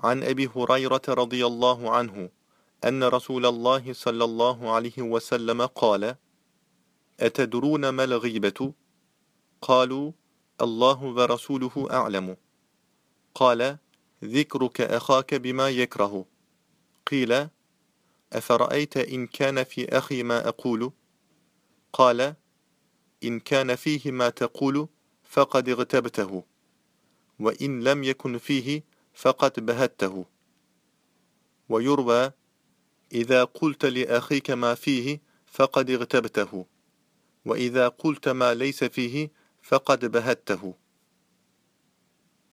عن أبي هريرة رضي الله عنه أن رسول الله صلى الله عليه وسلم قال أتدرون ما الغيبة؟ قالوا الله ورسوله أعلم. قال ذكرك أخاك بما يكره. قيل أفرأيت إن كان في أخي ما أقول؟ قال إن كان فيه ما تقول فقد اغتبته وإن لم يكن فيه فقد بهته. ويروى إذا قلت لأخيك ما فيه فقد اغتبته. وإذا قلت ما ليس فيه فقد بهته.